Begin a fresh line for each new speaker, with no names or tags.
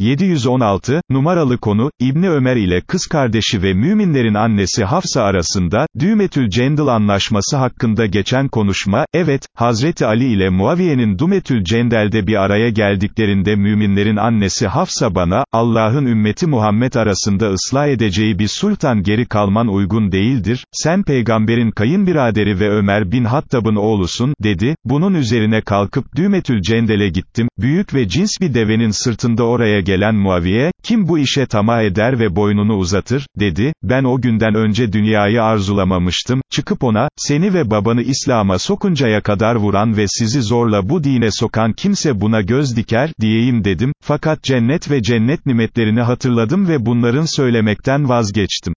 716, numaralı konu, İbni Ömer ile kız kardeşi ve müminlerin annesi Hafsa arasında, Dümetül Cendil anlaşması hakkında geçen konuşma, evet, Hazreti Ali ile Muaviye'nin Dümetül Cendel'de bir araya geldiklerinde müminlerin annesi Hafsa bana, Allah'ın ümmeti Muhammed arasında ıslah edeceği bir sultan geri kalman uygun değildir, sen peygamberin kayınbiraderi ve Ömer bin Hattab'ın oğlusun, dedi, bunun üzerine kalkıp Dümetül Cendel'e gittim, büyük ve cins bir devenin sırtında oraya gelen Muaviye, kim bu işe tamah eder ve boynunu uzatır, dedi, ben o günden önce dünyayı arzulamamıştım, çıkıp ona, seni ve babanı İslam'a sokuncaya kadar vuran ve sizi zorla bu dine sokan kimse buna göz diker, diyeyim dedim, fakat cennet ve cennet nimetlerini hatırladım ve bunların söylemekten vazgeçtim.